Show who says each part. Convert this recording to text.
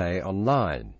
Speaker 1: play online.